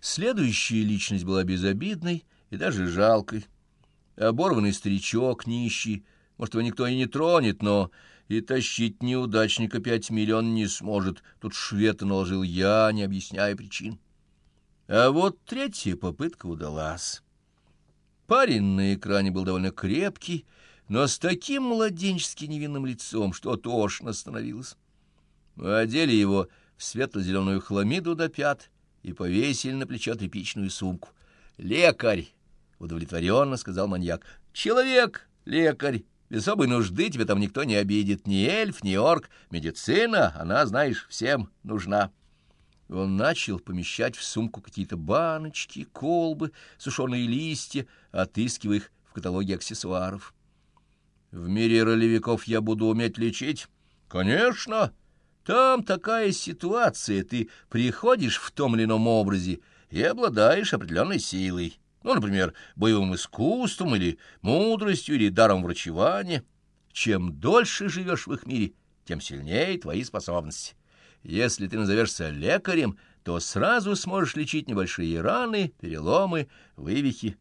Следующая личность была безобидной и даже жалкой. Оборванный старичок, нищий, может, его никто и не тронет, но и тащить неудачника пять миллион не сможет. Тут швета наложил я, не объясняя причин. А вот третья попытка удалась. Парень на экране был довольно крепкий, но с таким младенчески невинным лицом, что тошно становилось. Одели его в светло-зеленую хламиду до пят и повесили на плечо тряпичную сумку. «Лекарь!» — удовлетворенно сказал маньяк. «Человек, лекарь, без особой нужды тебе там никто не обидит, ни эльф, ни орк. Медицина, она, знаешь, всем нужна». Он начал помещать в сумку какие-то баночки, колбы, сушеные листья, отыскивая их в каталоге аксессуаров. «В мире ролевиков я буду уметь лечить?» «Конечно!» Там такая ситуация, ты приходишь в том или ином образе и обладаешь определенной силой, ну, например, боевым искусством или мудростью или даром врачевания. Чем дольше живешь в их мире, тем сильнее твои способности. Если ты назовешься лекарем, то сразу сможешь лечить небольшие раны, переломы, вывихи.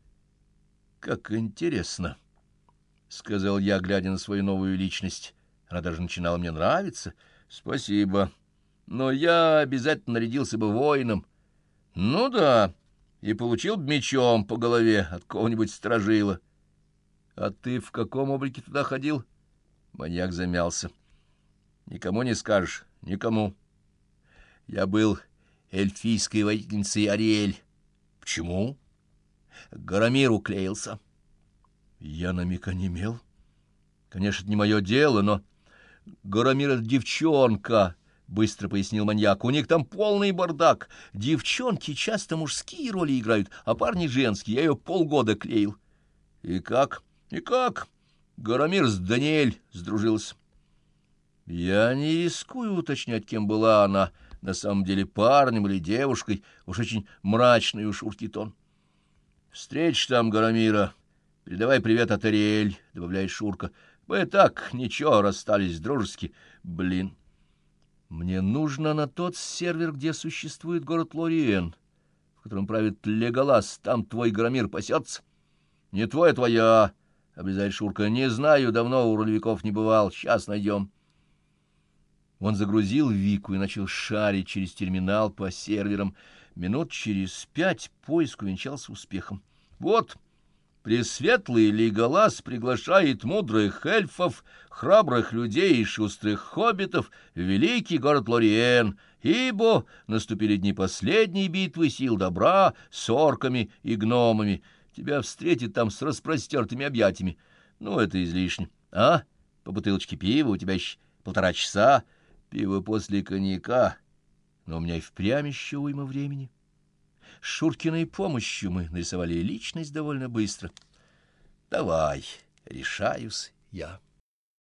Как интересно, — сказал я, глядя на свою новую личность. Она даже начинала мне нравиться — Спасибо. Но я обязательно нарядился бы воином. Ну да, и получил бы мечом по голове от кого-нибудь стражила. А ты в каком облике туда ходил? Маньяк замялся. Никому не скажешь, никому. Я был эльфийской воительницей Ариэль. Почему? К Гарамиру клеился. Я на миг онемел. Конечно, это не мое дело, но... Горомир — девчонка, — быстро пояснил маньяк. — У них там полный бардак. Девчонки часто мужские роли играют, а парни женские. Я ее полгода клеил. — И как? И как? Горомир с Даниэль сдружился. Я не рискую уточнять, кем была она, на самом деле парнем или девушкой, уж очень мрачный у Шурки тон. — Встреч там Горомира. Передавай привет от Ариэль, — добавляет Шурка. Мы так, ничего, расстались дружески. Блин. Мне нужно на тот сервер, где существует город Лориен, в котором правит Леголас. Там твой громир пасется. Не твой, а твоя, — обрезает Шурка. Не знаю, давно у рулевиков не бывал. Сейчас найдем. Он загрузил Вику и начал шарить через терминал по серверам. Минут через пять поиск увенчался успехом. Вот... Пресветлый Леголас приглашает мудрых эльфов, храбрых людей и шустрых хоббитов в великий город Лориен, ибо наступили дни последней битвы сил добра с орками и гномами. Тебя встретит там с распростертыми объятиями. Ну, это излишне. А? По бутылочке пива у тебя еще полтора часа. Пиво после коньяка. Но у меня и впрямь еще уйма времени. Шуркиной помощью мы нарисовали личность довольно быстро. Давай, решаюсь я.